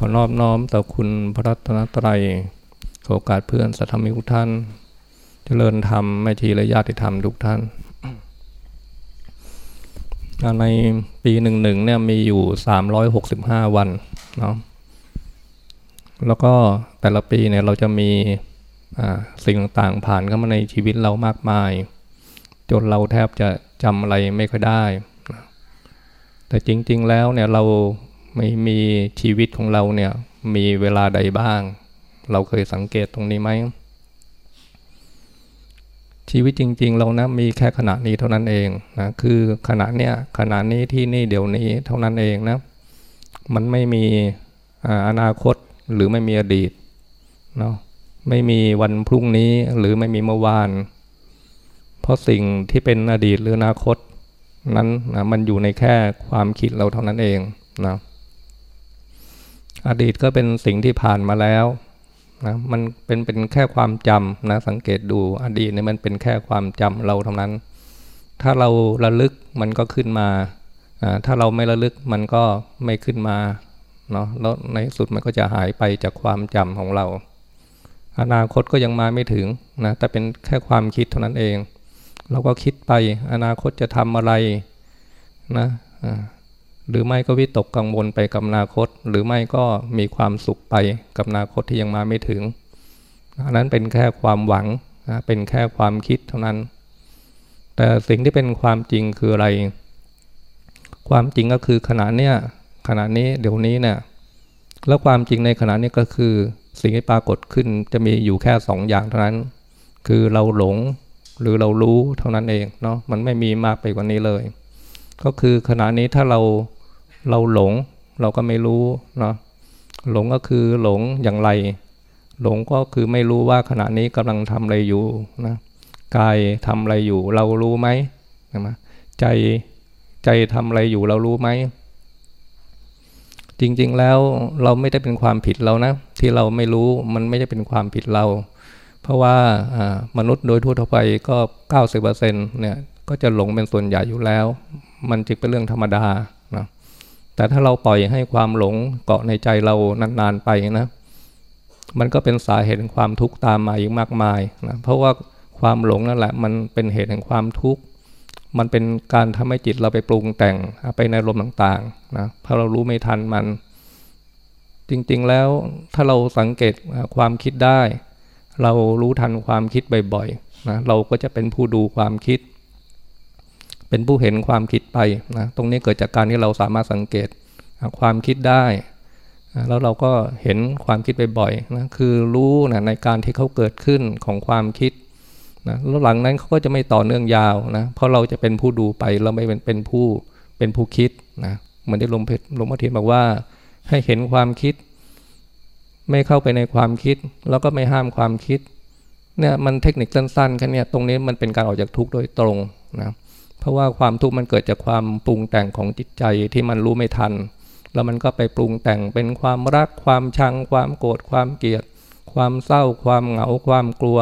ขอนอบน้อมต่อคุณพระรัตนตรัยโอกาสเพื่อนสัทธมิทุกท่าน เจริญธรรมแม่ชีและญาติธรรมทุกท่าน ในปีหนึ่งหนึ่งเนี่ยมีอยู่สามร้อยหกสิบห้าวันเนาะแล้วก็แต่ละปีเนี่ยเราจะมีสิ่งต่างๆผ่านเข้ามาในชีวิตเรามากมาย จนเราแทบจะจำอะไรไม่ค่อยได้ แต่จริงๆแล้วเนี่ยเรา ไม่มีชีวิตของเราเนี่ย มีเวลาใดบ้าง เราเคยสังเกตตรงนี้ไหม ชีวิตจริง ๆ เรานะมีแค่ขณะนี้เท่านั้นเองนะคือขณะเนี้ยขณะนี้ที่นี่เดี๋ยวนี้เท่านั้นเองนะ มันไม่มีอนาคตหรือไม่มีอดีตเนาะไม่มีวันพรุ่งนี้หรือไม่มีเมื่อวาน เพราะสิ่งที่เป็นอดีตหรืออนาคตนั้นนะมันอยู่ในแค่ความคิดเราเท่านั้นเองนะ อดีตก็เป็นสิ่งที่ผ่านมาแล้วนะมันเป็นเป็นแค่ความจำนะสังเกตดูอดีตเนี่ยมันเป็นแค่ความจำเราเท่านั้น ถ้าเราระลึกมันก็ขึ้นมา ถ้าเราไม่ระลึกมันก็ไม่ขึ้นมาเนาะแล้วในสุดมันก็จะหายไปจากความจำของเรา อนาคตก็ยังมาไม่ถึงนะแต่เป็นแค่ความคิดเท่านั้นเอง เราก็คิดไปอนาคตจะทำอะไรนะ หรือไม่ก็วิตกกังวลไปกับอนาคต หรือไม่ก็มีความสุขไปกับอนาคตที่ยังมาไม่ถึงอันนั้นเป็นแค่ความหวังนะเป็นแค่ความคิดเท่านั้น แต่สิ่งที่เป็นความจริงคืออะไร ความจริงก็คือขณะเนี้ยขณะนี้เดี๋ยวนี้เนี่ยแล้วความจริงในขณะนี้ก็คือสิ่งที่ปรากฏขึ้นจะมีอยู่แค่สองอย่างเท่านั้น คือเราหลงหรือเรารู้เท่านั้นเองเนาะมันไม่มีมากไปกว่านี้เลย ก็คือขณะนี้ถ้าเรา เราหลงเราก็ไม่รู้เนาะหลงก็คือหลงอย่างไร หลงก็คือไม่รู้ว่าขณะนี้กำลังทำอะไรอยู่นะกายทำอะไรอยู่ เรารู้ไหมนะใจใจทำอะไรอยู่เรารู้ไหมจริงๆแล้วเราไม่ได้เป็นความผิดเรานะ ที่เราไม่รู้มันไม่ได้เป็นความผิดเรา เพราะว่ามนุษย์โดยทั่วไปก็ 90%เนี่ยก็จะหลงเป็นส่วนใหญ่อยู่แล้ว มันจึงเป็นเรื่องธรรมดา แต่ถ้าเราปล่อยให้ความหลงเกาะในใจเรานานๆไปนะมันก็เป็นสาเหตุแห่งความทุกข์ตามมาอีกมากมายนะเพราะว่าความหลงนั่นแหละ มันเป็นเหตุแห่งความทุกข์มันเป็นการทำให้จิตเราไปปรุงแต่งไปในลมต่างๆนะเพราะเรารู้ไม่ทันมัน จริงๆแล้วถ้าเราสังเกตความคิดได้ เรารู้ทันความคิดบ่อยๆนะเราก็จะเป็นผู้ดูความคิด เป็นผู้เห็นความคิดไปนะตรงนี้เกิดจากการที่เราสามารถสังเกตความคิดได้แล้วเราก็เห็นความคิดบ่อยๆนะคือรู้นะในการที่เขาเกิดขึ้นของความคิดนะแล้วหลังนั้นเขาก็จะไม่ต่อเนื่องยาวนะเพราะเราจะเป็นผู้ดูไปเราไม่เป็นเป็นผู้เป็นผู้คิดนะเหมือนที่หลมเพชรลมอาทิตย์บอกว่า ให้เห็นความคิด ไม่เข้าไปในความคิด แล้วก็ไม่ห้ามความคิดเนี่ยมันเทคนิคสั้นๆแค่นี้ตรงนี้มันเป็นการออกจากทุกข์โดยตรงนะ ราะว่าความทุกข์มันเกิดจากความปรุงแต่งของจิตใจที่มันรู้ไม่ทัน แล้วมันก็ไปปรุงแต่งเป็นความรัก ความชัง ความโกรธ ความเกลียด ความเศร้า ความเหงา ความกลัว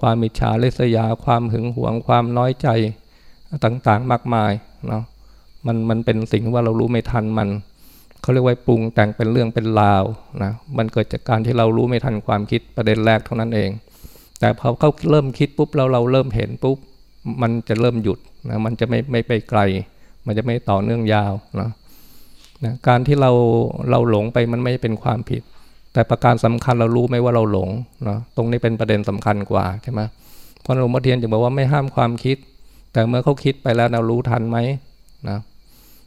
ความมิจฉาเลสยา ความหึงหวง ความน้อยใจต่างๆ มากมายเนาะ มันมันเป็นสิ่งว่าเรารู้ไม่ทันมัน เขาเรียกว่าปรุงแต่งเป็นเรื่องเป็นราวนะ มันเกิดจากการที่เรารู้ไม่ทันความคิดประเด็นแรกเท่านั้นเอง แต่พอเขาเริ่มคิดปุ๊บเราเราเริ่มเห็นปุ๊บ มันจะเริ่มหยุดนะมันจะไม่ไม่ไปไกล มันจะไม่ต่อเนื่องยาวนะนะการที่เราเราหลงไปมันไม่เป็นความผิด แต่ประการสำคัญเรารู้ไหมว่าเราหลงนะตรงนี้เป็นประเด็นสำคัญกว่าใช่ไหมพระหลวงพ่อเทียนจึงบอกว่าไม่ห้ามความคิด แต่เมื่อเขาคิดไปแล้วเรารู้ทันไหมนะ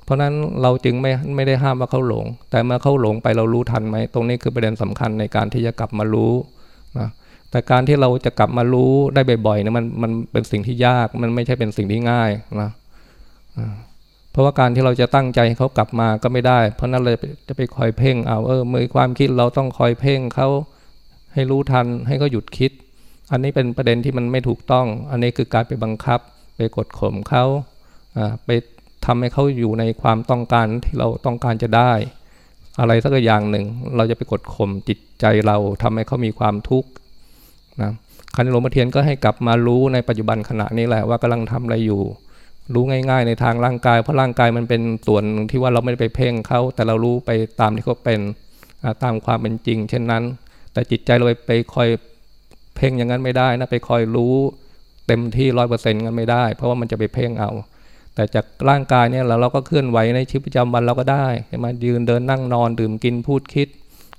เพราะนั้นเราจึงไม่ไม่ได้ห้ามว่าเขาหลง แต่เมื่อเขาหลงไปเรารู้ทันไหมตรงนี้คือประเด็นสำคัญในการที่จะกลับมารู้นะ แต่การที่เราจะกลับมารู้ได้บ่อยๆเนี่ยมันมันเป็นสิ่งที่ยากมันไม่ใช่เป็นสิ่งที่ง่ายนะเพราะว่าการที่เราจะตั้งใจให้เขากลับมาก็ไม่ได้ เพราะนั้นเราจะไปคอยเพ่งเอาเออมือความคิดเราต้องคอยเพ่งเขาให้รู้ทันให้เขาหยุดคิด อันนี้เป็นประเด็นที่มันไม่ถูกต้อง อันนี้คือการไปบังคับ ไปกดข่มเขาไปทำให้เขาอยู่ในความต้องการที่เราต้องการจะได้ อะไรสักอย่างหนึ่ง เราจะไปกดข่มจิตใจเราทำให้เขามีความทุกข์ นะคันหลวงพ่อเทียนก็ให้กลับมารู้ในปัจจุบันขณะนี้แหละว่ากำลังทำอะไรอยู่ รู้ง่าย ๆ ในทางร่างกาย เพราะร่างกายมันเป็นส่วนที่ว่าเราไม่ได้ไปเพ่งเขาแต่เรารู้ไปตามที่เขาเป็นตามความเป็นจริง เช่นนั้น แต่จิตใจเราไปไปคอยเพ่งอย่างนั้นไม่ได้นะไปคอยรู้เต็มที่ร้อยเปอร์เซ็นต์กันไม่ได้ เพราะว่ามันจะไปเพ่งเอา แต่จากร่างกายเนี่ยเราเราก็เคลื่อนไหวในชีวิตประจำวันเราก็ได้ใช่ไหมยืนเดินนั่งนอนดื่มกินพูดคิด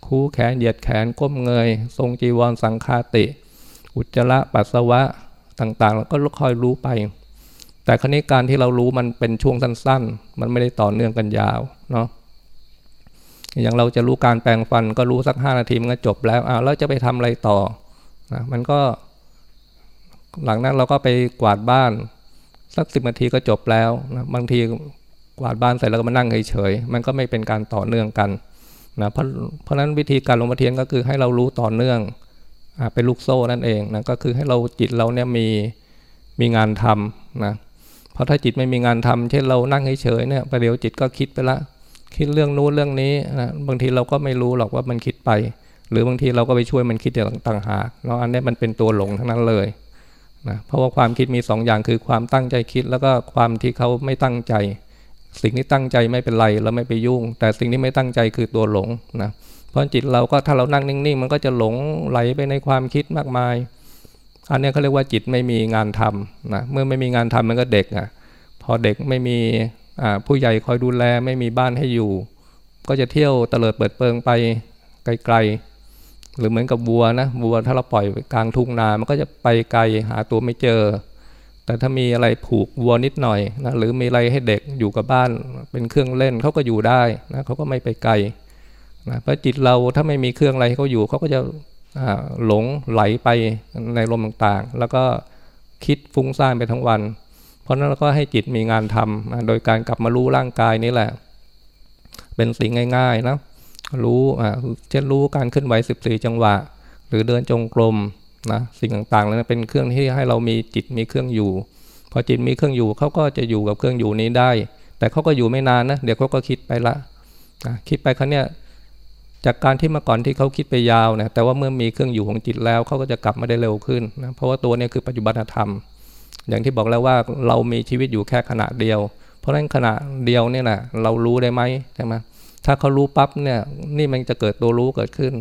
คู่แขนเหยียดแขนก้มเงย ทรงจีวรสังคาติ อุจจาระปัสสาวะต่างๆเราก็ค่อยรู้ไป แต่ครั้นี้การที่เรารู้มันเป็นช่วงสั้น ๆ มันไม่ได้ต่อเนื่องกันยาวเนาะอย่างเราจะรู้การแปลงฟันก็รู้สักห้านาทีมันก็จบแล้วอ้าวแล้วจะไปทำอะไรต่อนะมันก็ หลังนั้นเราก็ไปกวาดบ้าน สักสิบนาทีก็จบแล้วนะบางทีกวาดบ้านเสร็จแล้วก็มานั่งเฉยๆมันก็ไม่เป็นการต่อเนื่องกันนะเพราะเพราะนั้นวิธีการลงมาเทียนก็คือให้เรารู้ต่อเนื่อง เป็นลูกโซ่นั่นเองนะก็คือให้เราจิตเราเนี่ยมีมีงานทำนะเพราะถ้าจิตไม่มีงานทำเช่นเรานั่งเฉยๆเนี่ยประเดี๋ยวจิตก็คิดไปละ คิดเรื่องนู้นเรื่องนี้นะบางทีเราก็ไม่รู้หรอกว่ามันคิดไป หรือบางทีเราก็ไปช่วยมันคิดอย่างต่างหากเนาะอันนี้มันเป็นตัวหลงทั้งนั้นเลยนะเพราะว่าความคิดมี2ออย่างคือความตั้งใจคิดแล้วก็ความที่เขาไม่ตั้งใจ สิ่งที่ตั้งใจไม่เป็นไรเราไม่ไปยุ่ง แต่สิ่งที่ไม่ตั้งใจคือตัวหลงนะเพราะจิตเราก็ถ้าเรานั่งนิ่งๆ มันก็จะหลงไหลไปในความคิดมากมาย อันนี้เขาเรียกว่าจิตไม่มีงานทำนะเมื่อไม่มีงานทำมันก็เด็กอะพอเด็กไม่มีผู้ใหญ่คอยดูแลไม่มีบ้านให้อยู่ ก็จะเที่ยวเตลิดเปิดเปิงไปไกลๆ หรือเหมือนกับวัวนะวัวถ้าเราปล่อยกลางทุ่งนา มันก็จะไปไกลหาตัวไม่เจอ แต่ถ้ามีอะไรผูกวัวนิดหน่อยนะหรือมีอะไรให้เด็กอยู่กับบ้านเป็นเครื่องเล่นเขาก็อยู่ได้นะเขาก็ไม่ไปไกล นะเพราะจิตเราถ้าไม่มีเครื่องอะไรให้เขาอยู่เขาก็จะหลงไหลไปในลมต่างๆ แล้วก็คิดฟุ้งซ่านไปทั้งวัน เพราะนั้นเราก็ให้จิตมีงานทำโดยการกลับมารู้ร่างกายนี่แหละ เป็นสิ่งง่ายๆนะรู้เช่นรู้การเคลื่อนไหว 14 จังหวะ หรือเดินจงกรมนะสิ่งต่างๆแล้วเป็นเครื่องที่ให้เรามีจิตมีเครื่องอยู่ พอจิตมีเครื่องอยู่เขาก็จะอยู่กับเครื่องอยู่นี้ได้ แต่เขาก็อยู่ไม่นานนะเดี๋ยวเขาก็คิดไปละนะคิดไปครั้งเนี้ย จากการที่เมื่อก่อนที่เขาคิดไปยาวนะแต่ว่าเมื่อมีเครื่องอยู่ของจิตแล้วเขาก็จะกลับมาได้เร็วขึ้นนะเพราะว่าตัวนี้คือปัจจุบันธรรม อย่างที่บอกแล้วว่าเรามีชีวิตอยู่แค่ขณะเดียว เพราะฉะนั้นขณะเดียวนี่ยนะเรารู้ได้ไหมใช่ไหมถ้าเขารู้ปั๊บเนี่ยนี่มันจะเกิดตัวรู้เกิดขึ้น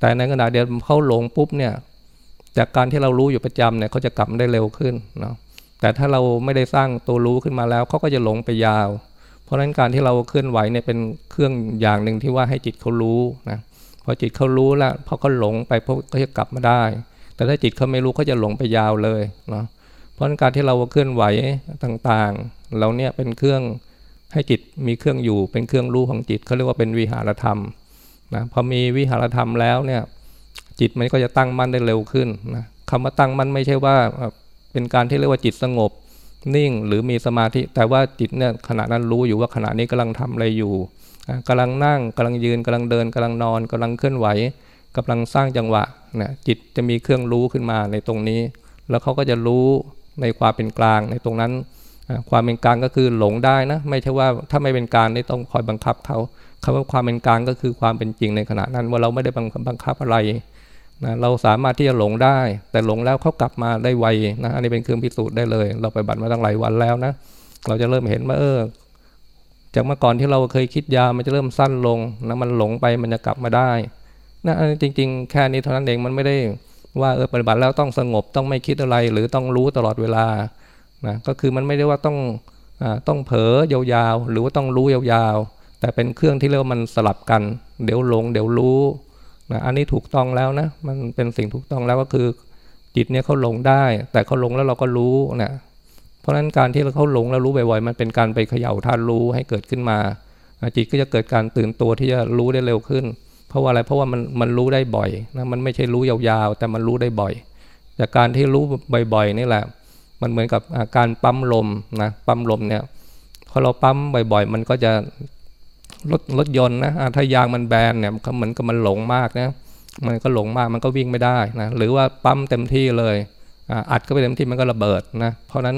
แต่ในขณะเดียวเขาหลงปุ๊บเนี่ยจากการที่เรารู้อยู่ประจำเนี่ยเขาจะกลับได้เร็วขึ้นเนาะแต่ถ้าเราไม่ได้สร้างตัวรู้ขึ้นมาแล้วเขาก็จะหลงไปยาว เพราะฉะนั้นการที่เราเคลื่อนไหวเนี่ยเป็นเครื่องอย่างหนึ่งที่ว่าให้จิตเขารู้นะพอจิตเขารู้แล้วพอเขาหลงไปพวกก็จะกลับมาได้ แต่ถ้าจิตเขาไม่รู้เขาจะหลงไปยาวเลยเนาะเพราะการที่เราเคลื่อนไหวต่างๆ เราเนี่ยเป็นเครื่องให้จิตมีเครื่องอยู่เป็นเครื่องรู้ของจิตเขาเรียกว่าเป็นวิหารธรรมนะพอมีวิหารธรรมแล้วเนี่ยจิตมันก็จะตั้งมั่นได้เร็วขึ้นนะคำว่าตั้งมั่นไม่ใช่ว่าเป็นการที่เรียกว่าจิตสงบ นิ่งหรือมีสมาธิ แต่ว่าจิตเนี่ยขณะนั้นรู้อยู่ว่าขณะนี้กำลังทำอะไรอยู่กำลังนั่งกำลังยืนกำลังเดินกำลังนอนกำลังเคลื่อนไหวกำลังสร้างจังหวะนะจิตจะมีเครื่องรู้ขึ้นมาในตรงนี้ แล้วเขาก็จะรู้ในความเป็นกลางในตรงนั้น ความเป็นกลางก็คือหลงได้นะ ไม่ใช่ว่าถ้าไม่เป็นกลางนี่ต้องคอยบังคับเขาคำว่าความเป็นกลางก็คือความเป็นจริงในขณะนั้น ว่าเราไม่ได้บังคับอะไร นะเราสามารถที่จะหลงได้ แต่หลงแล้วเขากลับมาได้ไวนะอันนี้เป็นเครื่องพิสูจน์ได้เลย เราไปบัตรมาตั้งหลายวันแล้วนะเราจะเริ่มเห็นว่าเออจากเมื่อก่อนที่เราเคยคิดยามันจะเริ่มสั้นลงนะมันหลงไปมันจะกลับมาได้นะจริง ๆ แค่นี้เท่านั้นเองมันไม่ได้ว่าเออปฏิบัติแล้วต้องสงบต้องไม่คิดอะไร หรือต้องรู้ตลอดเวลานะก็คือมันไม่ได้ว่าต้องอต้องเผลอยาวๆหรือว่าต้องรู้ยาวๆแต่เป็นเครื่องที่เรียกว่ามันสลับกัน เดี๋ยวหลง เดี๋ยวรู้ นะอันนี้ถูกต้องแล้วนะ มันเป็นสิ่งถูกต้องแล้วก็คือ จิตเนี่ยเขาหลงได้ แต่เขาหลงแล้วเราก็รู้นะเพราะฉะนั้นการที่เราเขาหลงแล้วรู้บ่อยๆมันเป็นการไปเขย่าท่านรู้ให้เกิดขึ้นมา จิตก็จะเกิดการตื่นตัวที่จะรู้ได้เร็วขึ้น เพราะว่าอะไรเพราะว่ามันมันรู้ได้บ่อยนะมันไม่ใช่รู้ยาวๆ แต่มันรู้ได้บ่อย จากการที่รู้บ่อยๆนี่แหละ มันเหมือนกับการปั๊มลมนะปั๊มลมเนี่ยพอเราปั๊มบ่อยๆ มันก็จะ รถรถยนต์นะถ้ายางมันแบนเนี่ยมันเหมือนกับมันหลงมากนะมันก็หลงมากมันก็วิ่งไม่ได้นะหรือว่าปั๊มเต็มที่เลยอัดก็ไปเต็มที่มันก็ระเบิดนะเพราะนั้น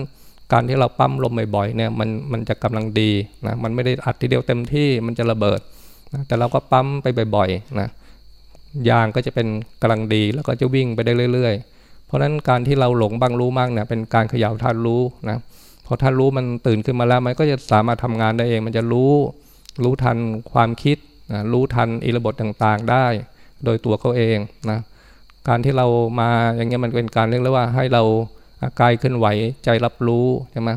การที่เราปั๊มลมบ่อยๆเนี่ยมันมันจะกำลังดีนะมันไม่ได้อัดทีเดียวเต็มที่มันจะระเบิดนะแต่เราก็ปั๊มไปบ่อยๆนะยางก็จะเป็นกำลังดีแล้วก็จะวิ่งไปได้เรื่อย ๆ เพราะฉะนั้นการที่เราหลงบ้างรู้มากเนี่ยเป็นการขย่าท่านรู้นะพอท่านรู้มันตื่นขึ้นมาแล้วมันก็จะสามารถทำงานได้เอง มันจะรู้ รู้ทันความคิดนะรู้ทันอิรบทต่างๆ ได้ โดยตัวเขาเองนะการที่เรามาอย่างเงี้ยมันเป็นการเรียกว่าให้เรากายเคลื่อนไหวใจรับรู้ใช่ไหม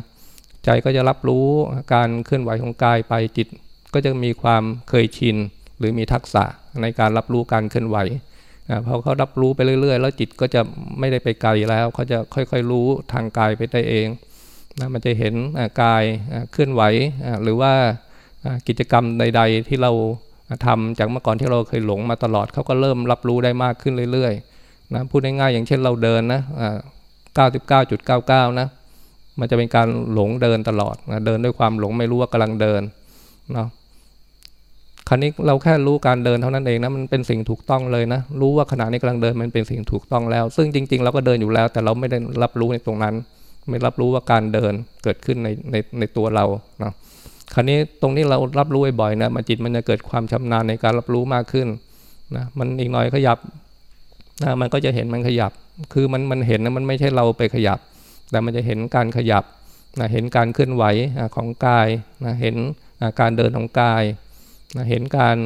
ใจก็จะรับรู้การเคลื่อนไหวของกายไปจิต ก็จะมีความเคยชินหรือมีทักษะในการรับรู้การเคลื่อนไหวพอเขารับรู้ไปเรื่อย ๆ แล้วจิตก็จะไม่ได้ไปไกลแล้วเขาจะค่อยๆรู้ทางกายไปได้เองนะมันจะเห็นกายเคลื่อนไหวหรือว่า กิจกรรมใด ๆ ที่เราทำจากเมื่อก่อนที่เราเคยหลงมาตลอดเขาก็เริ่มรับรู้ได้มากขึ้นเรื่อยๆนะพูดง่ายๆอย่างเช่นเราเดินนะ99.99 นะ มันจะเป็นการหลงเดินตลอดนะเดินด้วยความหลงไม่รู้ว่ากำลังเดินเนาะคราวนี้เราแค่รู้การเดินเท่านั้นเองนะมันเป็นสิ่งถูกต้องเลยนะ รู้ว่าขณะนี้กำลังเดินมันเป็นสิ่งถูกต้องแล้ว ซึ่งจริง ๆ เราก็เดินอยู่แล้ว แต่เราไม่ได้รับรู้ในตรงนั้น ไม่รับรู้ว่าการเดินเกิดขึ้นในในในตัวเราเนาะ คราวนี้ตรงนี้เรารับรู้บ่อยๆนะมันจิตมันจะเกิดความชำนาญในการรับรู้มากขึ้นนะมันอีกหน่อยขยับนะมันก็จะเห็นมันขยับ คือมันมันเห็นนะมันไม่ใช่เราไปขยับ แต่มันจะเห็นการขยับนะเห็นการเคลื่อนไหวของกายนะเห็นการเดินของกายนะเห็นการ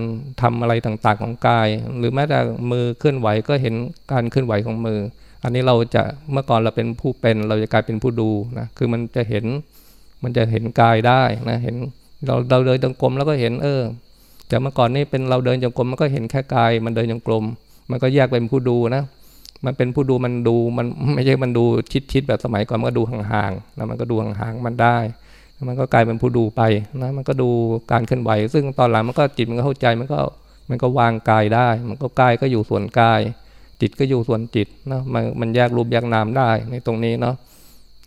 ทำอะไรต่างๆของกาย หรือแม้แต่มือเคลื่อนไหวก็เห็นการเคลื่อนไหวของมือ อันนี้เราจะเมื่อก่อนเราเป็นผู้เป็นเราจะกลายเป็นผู้ดูนะคือมันจะเห็น มันจะเห็นกายได้นะเห็นเราเราเดินจงกรมแล้วก็เห็นเออจากเมื่อก่อนนี่เป็นเราเดินจงกรมมันก็เห็นแค่กาย มันเดินจงกรมมันก็แยกเป็นผู้ดูนะ มันเป็นผู้ดูมันดูมันไม่ใช่มันดูชิดๆแบบสมัยก่อนมันก็ดูห่างๆแล้วมันก็ดูห่างๆมันได้มันก็กลายเป็นผู้ดูไปนะมันก็ดูการเคลื่อนไหว ซึ่งตอนหลังมันก็จิตมันก็เข้าใจมันก็มันก็วางกายได้ มันก็กายก็อยู่ส่วนกาย จิตก็อยู่ส่วนจิตนะมันมันแยกรูปแยกนามได้ในตรงนี้เนาะ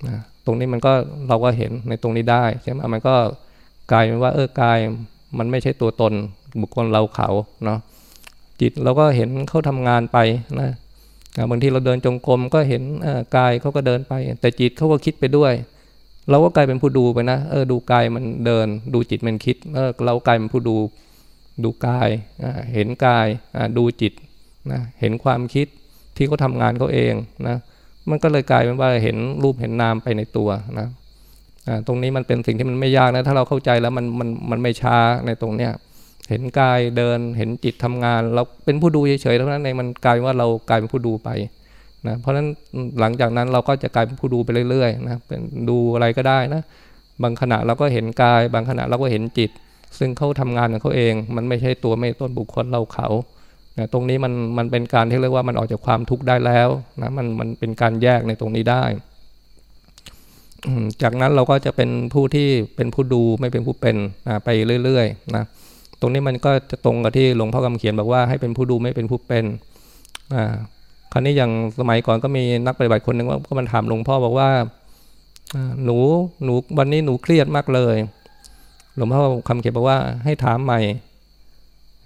นะ ตรงนี้มันก็เราก็เห็นในตรงนี้ได้ใช่ไหมมันก็กลายเป็นว่าเออกายมันไม่ใช่ตัวตนบุคคลเราเขาเนาะจิตเราก็เห็นเขาทำงานไปนะบางทีเราเดินจงกรมก็เห็นกายเขาก็เดินไป แต่จิตเขาก็คิดไปด้วย เราก็กลายเป็นผู้ดูไปนะเออดูกายมันเดิน ดูจิตมันคิดเออเรากลายเป็นผู้ดูดูกายเห็นกายดูจิตนะเห็นความคิดที่เขาทางานเขาเองนะ มันก็เลยกลายเป็นว่าเห็นรูปเห็นนามไปในตัวนะตรงนี้มันเป็นสิ่งที่มันไม่ยากนะ ถ้าเราเข้าใจแล้วมันมันมันไม่ช้าในตรงเนี้ยเห็นกายเดินเห็นจิตทำงาน เราเป็นผู้ดูเฉยๆเท่านั้นเองมันกลายว่าเรากลายเป็นผู้ดูไปนะเพราะฉะนั้นหลังจากนั้นเราก็จะกลายเป็นผู้ดูไปเรื่อยๆนะเป็นดูอะไรก็ได้นะบางขณะเราก็เห็นกาย บางขณะเราก็เห็นจิต ซึ่งเขาทำงานของเขาเอง มันไม่ใช่ตัวไม่ต้นบุคคลเราเขา นะตรงนี้มันมันเป็นการที่เรียกว่ามันออกจากความทุกข์ได้แล้วนะมันมันเป็นการแยกในตรงนี้ได้จากนั้นเราก็จะเป็นผู้ที่เป็นผู้ดูไม่เป็นผู้เป็นไปเรื่อยๆนะตรงนี้มันก็จะตรงกับที่หลวงพ่อคำเขียนบอกว่าให้เป็นผู้ดูไม่เป็นผู้เป็นอ่าคราวนี้อย่างสมัยก่อนก็มีนักปฏิบัติคนหนึ่งว่าก็มันถามหลวงพ่อบอกว่าหนูหนูวันนี้หนูเครียดมากเลย หลวงพ่อคำเขียนบอกว่าให้ถามใหม่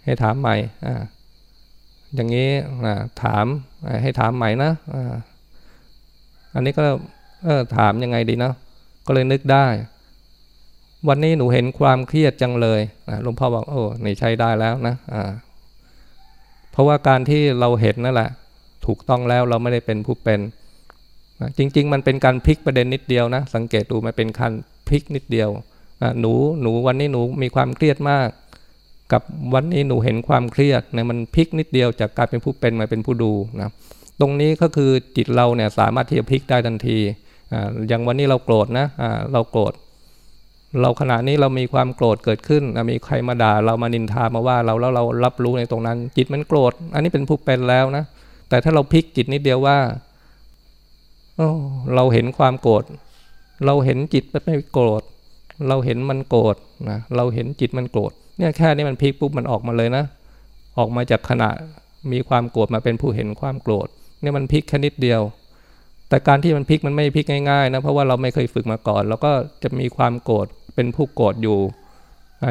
ให้ถามใหม่อ่า อย่างนี้ถามให้ถามใหม่นะอันนี้ก็ถามยังไงดีนะก็เลยนึกได้ วันนี้หนูเห็นความเครียดจังเลยหลวงพ่อบอกโอ้นี่ใช้ได้แล้วนะะเพราะว่าการที่เราเห็นนั่นแหละ ถูกต้องแล้วเราไม่ได้เป็นผู้เป็น จริง ๆ มันเป็นการพลิกประเด็นนิดเดียวนะ สังเกตดูมันเป็นการพลิกนิดเดียวหนูหนูวันนี้หนูมีความเครียดมาก กับวันนี้หนูเห็นความเครียดเนี่ยมันพลิกนิดเดียวจากการเป็นผู้เป็นมาเป็นผู้ดูนะตรงนี้ก็คือจิตเราเนี่ยสามารถที่จะพลิกได้ทันทีอย่างวันนี้เราโกรธนะเราโกรธเราขณะนี้เรามีความโกรธเกิดขึ้น มีใครมาด่าเรามานินทามาว่าเราแล้วเรารับรู้ในตรงนั้น จิตมันโกรธ อันนี้เป็นผู้เป็นแล้วนะ แต่ถ้าเราพลิกจิตนิดเดียวว่าเราเห็นความโกรธ เราเห็นจิตไม่โกรธ เราเห็นมันโกรธนะ เราเห็นจิตมันโกรธ เนี่ยแค่นี้มันพลิกปุ๊บมันออกมาเลยนะ ออกมาจากขณะมีความโกรธมาเป็นผู้เห็นความโกรธเนี่ยมันพลิกแค่นิดเดียว แต่การที่มันพลิกมันไม่พลิกง่ายๆนะเพราะว่าเราไม่เคยฝึกมาก่อนเราก็จะมีความโกรธเป็นผู้โกรธอยู่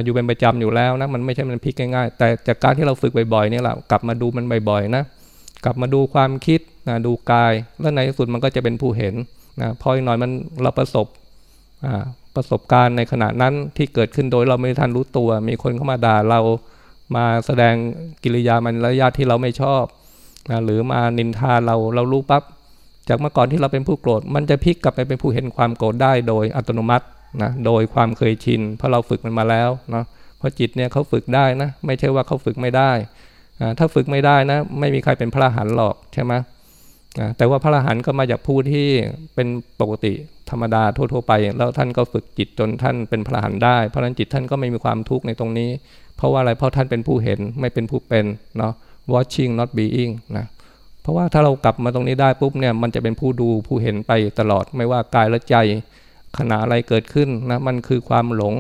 อยู่เป็นประจำอยู่แล้วนะมันไม่ใช่มันพลิกง่ายๆแต่จากการที่เราฝึกบ่อยๆนี่แหละกลับมาดูมันบ่อยๆนะกลับมาดูความคิดนะดูกาย แล้วในที่สุดมันก็จะเป็นผู้เห็นนะพออีกหน่อยมันเราประสบ ประสบการณ์ในขณะนั้นที่เกิดขึ้นโดยเราไม่ทันรู้ตัว มีคนเข้ามาด่าเรามาแสดงกิริยามันระยะที่เราไม่ชอบนะหรือมานินทาเราเรารู้ปับ๊บจากเมื่อก่อนที่เราเป็นผู้โกรธ มันจะพลิกกลับไปเป็นผู้เห็นความโกรธได้โดยอัตโนมัตินะโดยความเคยชิน เพราะเราฝึกมันมาแล้วเนาะเพราะจิตเนี่ยเขาฝึกได้นะ ไม่ใช่ว่าเขาฝึกไม่ได้ ถ้าฝึกไม่ได้นะ ไม่มีใครเป็นพระหันหรอกใช่ไหม แต่ว่าพระหันก็มาจากผู้ที่เป็นปกติธรรมดาทั่ว ๆ ไป แล้วท่านก็ฝึกจิตจนท่านเป็นพระหันได้เพราะนั้นจิตท่านก็ไม่มีความทุกข์ในตรงนี้ เพราะว่าอะไรเพราะท่านเป็นผู้เห็นไม่เป็นผู้เป็นเนาะ watching not being นะเพราะว่าถ้าเรากลับมาตรงนี้ได้ปุ๊บเนี่ยมันจะเป็นผู้ดูผู้เห็นไปตลอดไม่ว่ากายและใจขณะอะไรเกิดขึ้นนะมันคือความหลง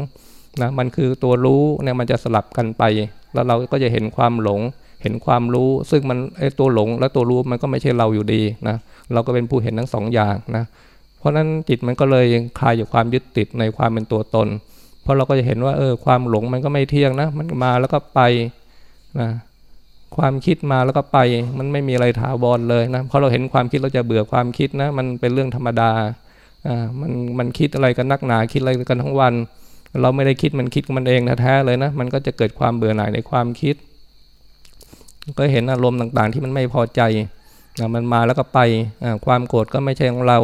นะมันคือตัวรู้เนี่ยมันจะสลับกันไป แล้วเราก็จะเห็นความหลง เห็นความรู้ ซึ่งมันไอ้ตัวหลงและตัวรู้มันก็ไม่ใช่เราอยู่ดีนะเราก็เป็นผู้เห็นทั้งสองอย่างนะเพราะนั้นจิตมันก็เลยคลายจากความยึดติดในความเป็นตัวตน เพราะเราก็จะเห็นว่าเออความหลงมันก็ไม่เที่ยงนะ มันมาแล้วก็ไปนะความคิดมาแล้วก็ไป มันไม่มีอะไรถาวรเลยนะเพราะเราเห็นความคิดเราจะเบื่อความคิดนะ มันเป็นเรื่องธรรมดาอ่ามันมันคิดอะไรกันนักหนาคิดอะไรกันทั้งวัน เราไม่ได้คิดมันคิดมันเองแท้ๆเลยนะ มันก็จะเกิดความเบื่อหน่ายในความคิด ก็เห็นอารมณ์ต่างๆ ที่มันไม่พอใจนะมันมาแล้วก็ไปความโกรธก็ไม่ใช่ของเรา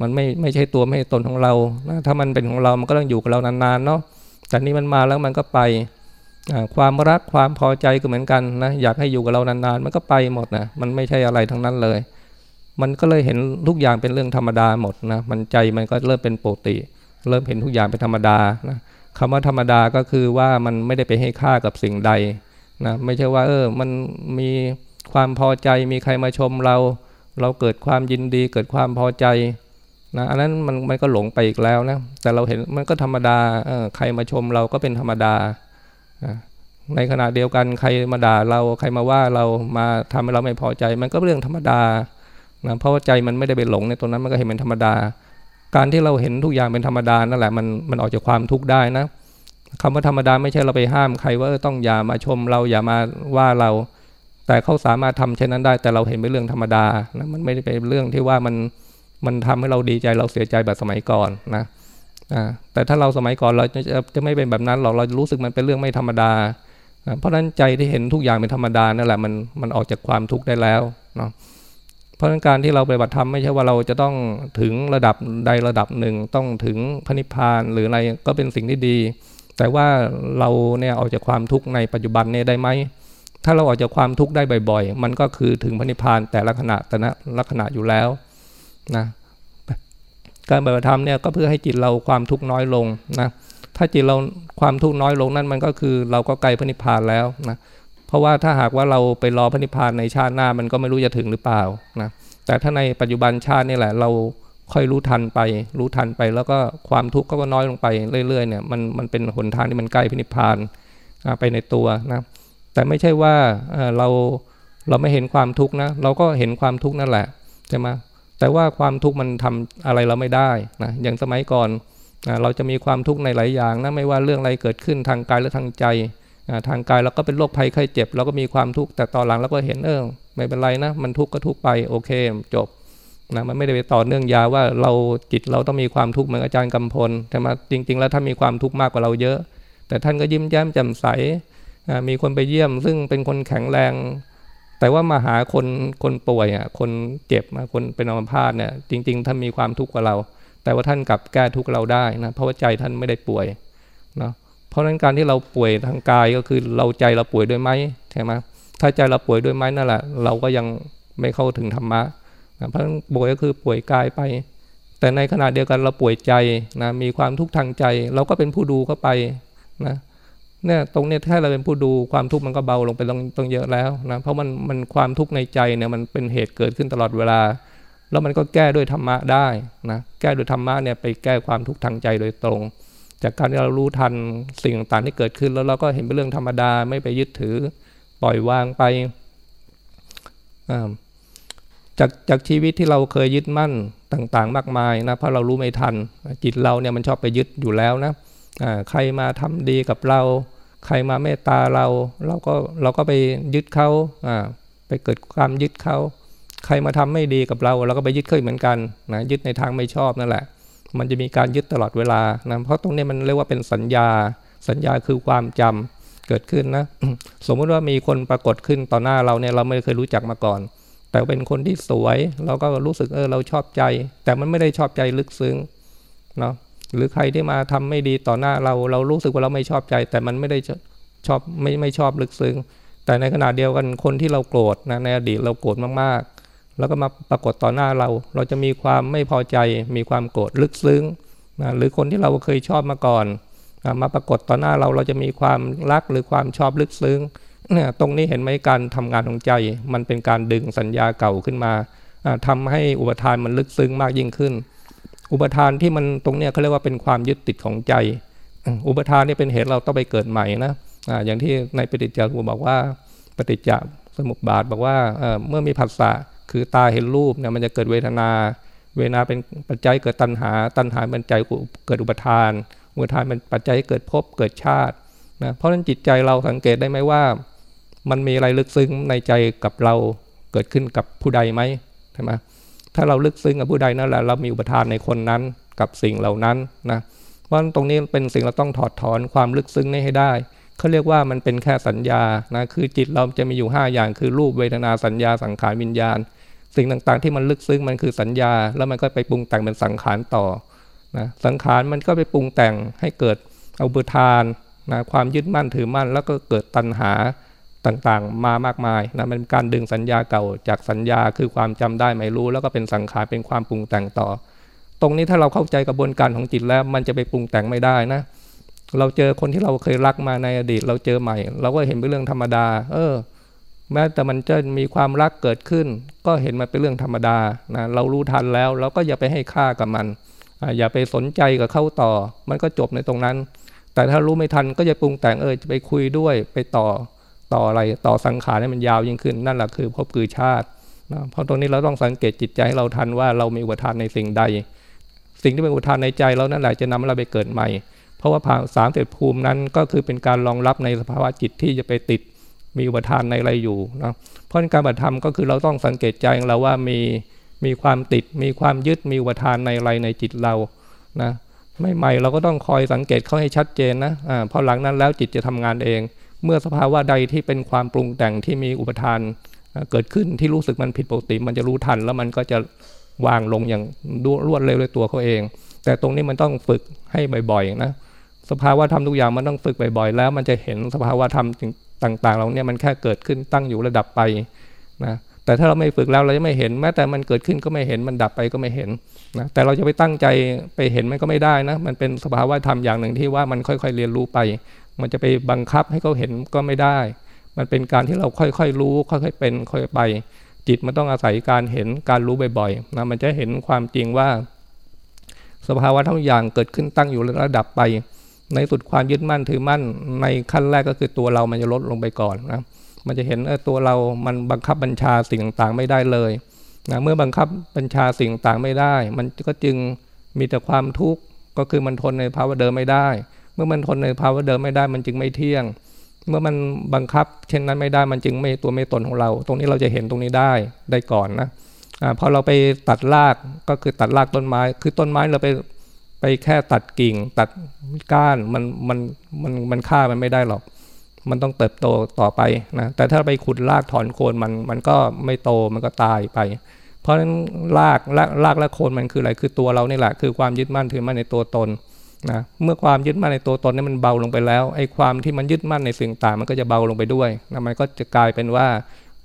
มันไม่ไม่ใช่ตัวไม่ใช่ตนของเรานะถ้ามันเป็นของเรา มันก็ต้องอยู่กับเรานานๆเนาะแต่นี้มันมาแล้วมันก็ไปความรักความพอใจก็เหมือนกันนะอยากให้อยู่กับเรานานๆ มันก็ไปหมดนะมันไม่ใช่อะไรทั้งนั้นเลย มันก็เลยเห็นทุกอย่างเป็นเรื่องธรรมดาหมดนะมันใจมันก็เริ่มเป็นปกติ เริ่มเห็นทุกอย่างเป็นธรรมดานะคำว่าธรรมดาก็คือว่ามันไม่ได้ไปให้ค่ากับสิ่งใด นะไม่ใช่ว่าเออมันมีความพอใจมีใครมาชมเรา เราเกิดความยินดีเกิดความพอใจนะอันนั้นมันมันก็หลงไปอีกแล้วนะแต่เราเห็นมันก็ธรรมดาเออใครมาชมเราก็เป็นธรรมดาในขณะเดียวกันใครมาด่าเราใครมาว่าเรามาทำให้เราไม่พอใจ มันก็เรื่องธรรมดานะเพราะว่าใจมันไม่ได้ไปหลงในตรงนั้นมันก็เห็นเป็นธรรมดา การที่เราเห็นทุกอย่างเป็นธรรมดานั่นแหละมันมันออกจากความทุกข์ได้นะ คำว่าธรรมดาไม่ใช่เราไปห้ามใครว่าต้องอย่ามาชมเราอย่ามาว่าเรา แต่เขาสามารถทำเช่นนั้นได้ แต่เราเห็นเป็นเรื่องธรรมดานะมันไม่ได้เป็นเรื่องที่ว่ามันมันทำให้เราดีใจเราเสียใจแบบสมัยก่อนนะแต่ถ้าเราสมัยก่อนเราจะจะไม่เป็นแบบนั้นหรอกเรารู้สึกมันเป็นเรื่องไม่ธรรมดา เพราะฉะนั้นใจที่เห็นทุกอย่างเป็นธรรมดานั่นแหละมันมันออกจากความทุกข์ได้แล้วเนาะเพราะฉะนั้นการที่เราไปบัติธรรมไม่ใช่ว่าเราจะต้องถึงระดับใดระดับหนึ่งต้องถึงพระนิพพานหรืออะไรก็เป็นสิ่งที่ดี แต่ว่าเราเนี่ยออกจากความทุกข์ในปัจจุบันเนี่ยได้ไหม ถ้าเราออกจากความทุกข์ได้บ่อยๆ มันก็คือถึงพระนิพพานแต่ละขณะแต่ละลักษณะอยู่แล้วนะการปฏิบัติธรรมเนี่ยก็เพื่อให้จิตเราความทุกข์น้อยลงนะถ้าจิตเราความทุกข์น้อยลงนั่นมันก็คือเราก็ใกล้พระนิพพานแล้วนะเพราะว่าถ้าหากว่าเราไปรอพระนิพพานในชาติหน้ามันก็ไม่รู้จะถึงหรือเปล่านะแต่ถ้าในปัจจุบันชาตินี่แหละเรา ค่อยรู้ทันไป รู้ทันไป แล้วก็ความทุกข์ก็น้อยลงไปเรื่อยๆเนี่ยมันมันเป็นหนทางที่มันใกล้พระนิพานไปในตัวนะแต่ไม่ใช่ว่าเราเราไม่เห็นความทุกข์นะเราก็เห็นความทุกข์นั่นแหละใช่ไหมแต่ว่าความทุกข์มันทำอะไรเราไม่ได้นะอย่างสมัยก่อนเราจะมีความทุกข์ในหลายอย่างนะไม่ว่าเรื่องอะไรเกิดขึ้นทางกายและทางใจทางกายเราก็เป็นโรคภัยไข้เจ็บเราก็มีความทุกข์แต่ตอนหลังเราก็เห็นเออไม่เป็นไรนะ มันทุกข์ก็ทุกข์ไปโอเคจบ นะมันไม่ได้ไปต่อเนื่องยาว่าเราจิตเราต้องมีความทุกข์เหมือนอาจารย์กำพลแต่มาจริง ๆ แล้วท่านมีความทุกข์มากกว่าเราเยอะ แต่ท่านก็ยิ้มแย้มแจ่มใสมีคนไปเยี่ยม ซึ่งเป็นคนแข็งแรง แต่ว่ามาหาคนคนป่วยอะคนเจ็บมาคนเป็นอัมพาตเนี่ยจริง ๆ ท่านมีความทุกข์กว่าเรา แต่ว่าท่านกลับแก้ทุกข์เราได้นะเพราะว่าใจท่านไม่ได้ป่วยเนาะเพราะฉะนั้นการที่เราป่วยทางกายก็คือเราใจเราป่วยด้วยไหมใช่ไหมถ้าใจเราป่วยด้วยไหมนั่นแหละเราก็ยังไม่เข้าถึงธรรมะ นะเพราะป่วยก็คือป่วยกายไป แต่ในขณะเดียวกันเราป่วยใจนะมีความทุกข์ทางใจ เราก็เป็นผู้ดูเข้าไปนะเนี่ยตรงเนี้ยถ้าเราเป็นผู้ดูความทุกข์มันก็เบาลงไปตรงตรงเยอะแล้วนะเพราะมันมันความทุกข์ในใจเนี่ยมันเป็นเหตุเกิดขึ้นตลอดเวลา แล้วมันก็แก้ด้วยธรรมะได้นะแก้ด้วยธรรมะเนี่ยไปแก้ความทุกข์ทางใจโดยตรง จากการที่เรารู้ทันสิ่งต่างๆที่เกิดขึ้นแล้วเราก็เห็นเป็นเรื่องธรรมดาไม่ไปยึดถือปล่อยวางไป จากจากชีวิตที่เราเคยยึดมั่นต่างๆ มากมายนะเพราะเรารู้ไม่ทัน จิตเราเนี่ยมันชอบไปยึดอยู่แล้วนะใครมาทำดีกับเรา ใครมาเมตตาเรา เราก็เราก็ไปยึดเขาไปเกิดความยึดเขาใครมาทำไม่ดีกับเราเราก็ไปยึดเขาเหมือนกันนะยึดในทางไม่ชอบนั่นแหละ มันจะมีการยึดตลอดเวลานะเพราะตรงนี้มันเรียกว่าเป็นสัญญา สัญญาคือความจำเกิดขึ้นนะ สมมติว่ามีคนปรากฏขึ้นต่อหน้าเราเนี่ยเราไม่เคยรู้จักมาก่อน แต่เป็นคนที่สวย เราก็รู้สึกเออเราชอบใจ แต่มันไม่ได้ชอบใจลึกซึ้งเนาะหรือใครที่มาทำไม่ดีต่อหน้าเราเรารู้สึกว่าเราไม่ชอบใจ แต่มันไม่ได้ชอบไม่ไม่ชอบลึกซึ้งแต่ในขณะเดียวกันคนที่เราโกรธนะในอดีตเราโกรธมากๆ แล้วก็มาปรากฏต่อหน้าเรา เราจะมีความไม่พอใจ มีความโกรธลึกซึ้งนะหรือคนที่เราเคยชอบมาก่อนนะมาปรากฏต่อหน้าเราเราจะมีความรักหรือความชอบลึกซึ้ง เนี่ยตรงนี้เห็นไหมการทำงานของใจ มันเป็นการดึงสัญญาเก่าขึ้นมาทำให้อุปทานมันลึกซึ้งมากยิ่งขึ้น อุปทานที่มันตรงเนี้ยเขาเรียกว่าเป็นความยึดติดของใจ อุปทานนี่เป็นเหตุเราต้องไปเกิดใหม่นะอย่างที่ในปฏิจจสมุปบอกว่าปฏิจจสมุปบาทบอกว่าเมื่อมีผัสสะคือตาเห็นรูปเนี่ยมันจะเกิดเวทนา เวทนาเป็นปัจจัยเกิดตัณหา ตัณหาเป็นปัจจัยเกิดอุปทาน อุปทานเป็นปัจจัยเกิดภพเกิดชาตินะเพราะฉะนั้นจิตใจเราสังเกตได้ไหมว่า มันมีอะไรลึกซึ้งในใจกับเราเกิดขึ้นกับผู้ใดไหมใช่ไหมถ้าเราลึกซึ้งกับผู้ใดนั่นแหละเรามีอุปทานในคนนั้นกับสิ่งเหล่านั้นนะเพราะตรงนี้เป็นสิ่งเราต้องถอดถอนความลึกซึ้งนี้ให้ได้เขาเรียกว่ามันเป็นแค่สัญญานะคือจิตเราจะมีอยู่ 5 อย่างคือรูปเวทนาสัญญาสังขารวิญญาณ สิ่งต่างๆที่มันลึกซึ้งมันคือสัญญา แล้วมันก็ไปปรุงแต่งเป็นสังขารต่อนะสังขารมันก็ไปปรุงแต่งให้เกิดเอาบุทานนะความยึดมั่นถือมั่นแล้วก็เกิดตัณหา ต่างๆ มามากมายนะมันเป็นการดึงสัญญาเก่าจากสัญญาคือความจำได้ไม่รู้ แล้วก็เป็นสังขารเป็นความปรุงแต่งต่อ ตรงนี้ถ้าเราเข้าใจกระบวนการของจิตแล้ว มันจะไปปรุงแต่งไม่ได้นะ เราเจอคนที่เราเคยรักมาในอดีต เราเจอใหม่ เราก็เห็นเป็นเรื่องธรรมดา เออ แม้แต่มันจะมีความรักเกิดขึ้น ก็เห็นมันเป็นเรื่องธรรมดานะเรารู้ทันแล้ว เราก็อย่าไปให้ค่ากับมันอย่าไปสนใจกับเขาต่อ มันก็จบในตรงนั้น แต่ถ้ารู้ไม่ทันก็จะปรุงแต่งเออจะไปคุยด้วยไปต่อ ต่ออะไรต่อสังขารให้มันยาวยิ่งขึ้น นั่นแหละคือภพคือชาตินะเพราะตรงนี้เราต้องสังเกตจิตใจให้เราทันว่าเรามีอุปทานในสิ่งใด สิ่งที่เป็นอุปทานในใจเรานั่นแหละจะนำเราไปเกิดใหม่ เพราะว่าผ่านสามเสร็จภูมินั้นก็คือเป็นการรองรับในสภาวะจิตที่จะไปติดมีอุปทานในอะไรอยู่นะเพราะการปฏิธรรมก็คือเราต้องสังเกตใจของเราว่ามีมีความติด มีความยึดมีอุปทานในอะไรในจิตเรานะใหม่ๆเราก็ต้องคอยสังเกตเขาให้ชัดเจนนะอ่าพอหลังนั้นแล้วจิตจะทำงานเอง เมื่อสภาวะใดที่เป็นความปรุงแต่งที่มีอุปทานเกิดขึ้นที่รู้สึกมันผิดปกติ มันจะรู้ทันแล้วมันก็จะวางลงอย่างรวดเร็วเลยตัวเขาเอง แต่ตรงนี้มันต้องฝึกให้บ่อยๆนะสภาวะธรรมทุกอย่างมันต้องฝึกบ่อยๆแล้ว มันจะเห็นสภาวะธรรมต่างๆเราเนี่ยมันแค่เกิดขึ้นตั้งอยู่ระดับไปนะแต่ถ้าเราไม่ฝึกแล้วเราจะไม่เห็นแม้แต่มันเกิดขึ้นก็ไม่เห็นมันดับไปก็ไม่เห็นนะแต่เราจะไปตั้งใจไปเห็นมันก็ไม่ได้นะ มันเป็นสภาวะธรรมอย่างหนึ่งที่ว่ามันค่อยๆเรียนรู้ไป มันจะไปบังคับให้เขาเห็นก็ไม่ได้ มันเป็นการที่เราค่อยๆรู้ ค่อยๆเป็น ค่อยๆไป จิตมันต้องอาศัยการเห็นการรู้บ่อยๆนะมันจะเห็นความจริงว่า สภาวะทุกอย่างเกิดขึ้นตั้งอยู่ระดับไป ในสุดความยึดมั่นถือมั่น ในขั้นแรกก็คือตัวเรามันจะลดลงไปก่อนนะมันจะเห็นตัวเรามันบังคับบัญชาสิ่งต่างๆไม่ได้เลยนะเมื่อบังคับบัญชาสิ่งต่างไม่ได้ มันก็จึงมีแต่ความทุกข์ก็คือมันทนในภาวะเดิมไม่ได้ เมื่อมันทนในภาวะเดิมไม่ได้มันจึงไม่เที่ยง เมื่อมันบังคับ เช่นนั้นไม่ได้มันจึงไม่ตัวไม่ตนของเรา ตรงนี้เราจะเห็นตรงนี้ได้ได้ก่อนนะอพอเราไปตัดรากก็คือตัดรากต้นไม้ คือต้นไม้เราไปไปแค่ตัดกิ่ง ตัดก้านมันมันมันมันฆ่ามันไม่ได้หรอก มันต้องเติบโตต่อไปนะแต่ถ้าไปขุดรากถอนโคนมันมันก็ไม่โตมันก็ตายไป เพราะฉะนั้นรากรากรากและโคนมันคืออะไรคือตัวเรานี่แหละ คือความยึดมั่นถือมั่นในตัวตน นะเมื่อความยึดมั่นในตัวตนนี่มันเบาลงไปแล้วไอ้ความที่มันยึดมั่นในสิ่งต่างมันก็จะเบาลงไปด้วยนะมันก็จะกลายเป็นว่า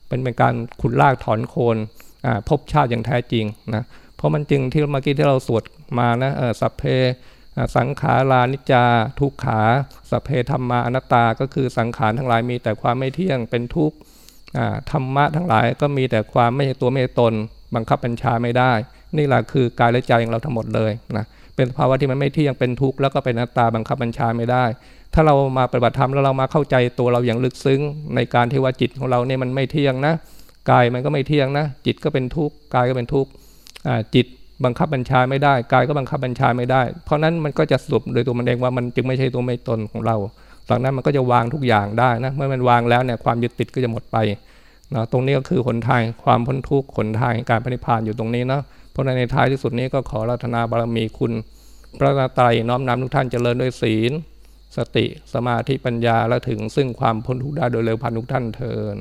เป็นเป็นการขุดรากถอนโคนพบชาติอย่างแท้จริงนะเพราะมันจึงที่เมื่อกี้ที่เราสวดมานะสัพเพสังขารานิจจา ทุกขาสัพเพธรรมาอนัตตา ก็คือสังขารทั้งหลายมีแต่ความไม่เที่ยงเป็นทุกข์ธรรมะทั้งหลายก็มีแต่ความไม่ใช่ตัวไม่ตน บังคับบัญชาไม่ได้ นี่แหละคือกายและใจของเราทั้งหมดเลยนะ เป็นภาวะที่มันไม่เที่ยงเป็นทุกข์แล้วก็เป็นอนัตตาบังคับบัญชาไม่ได้ ถ้าเรามาปฏิบัติธรรมแล้วเรามาเข้าใจตัวเราอย่างลึกซึ้ง ในการที่ว่าจิตของเราเนี่ยมันไม่เที่ยงนะกายมันก็ไม่เที่ยงนะ จิตก็เป็นทุกข์กายก็เป็นทุกข์จิตบังคับบัญชาไม่ได้กายก็บังคับบัญชาไม่ได้ เพราะนั้นมันก็จะสรุปโดยตัวมันเองว่ามันจึงไม่ใช่ตัวไม่ตนของเราหลังนั้นมันก็จะวางทุกอย่างได้นะเมื่อมันวางแล้วเนี่ยความยึดติดก็จะหมดไปนะตรงนี้ก็คือหนทางความพ้นทุกข์หนทางการปฏิพานอยู่ตรงนี้เนาะ ราะในท้ายที่สุดนี้ก็ขอรัตนาบารมีคุณ พระไตรน้อมนำทุกท่านเจริญด้วยศีล สติสมาธิปัญญาและถึงซึ่งความพ้นทุกข์ได้โดยเร็วพันทุกท่านเทิน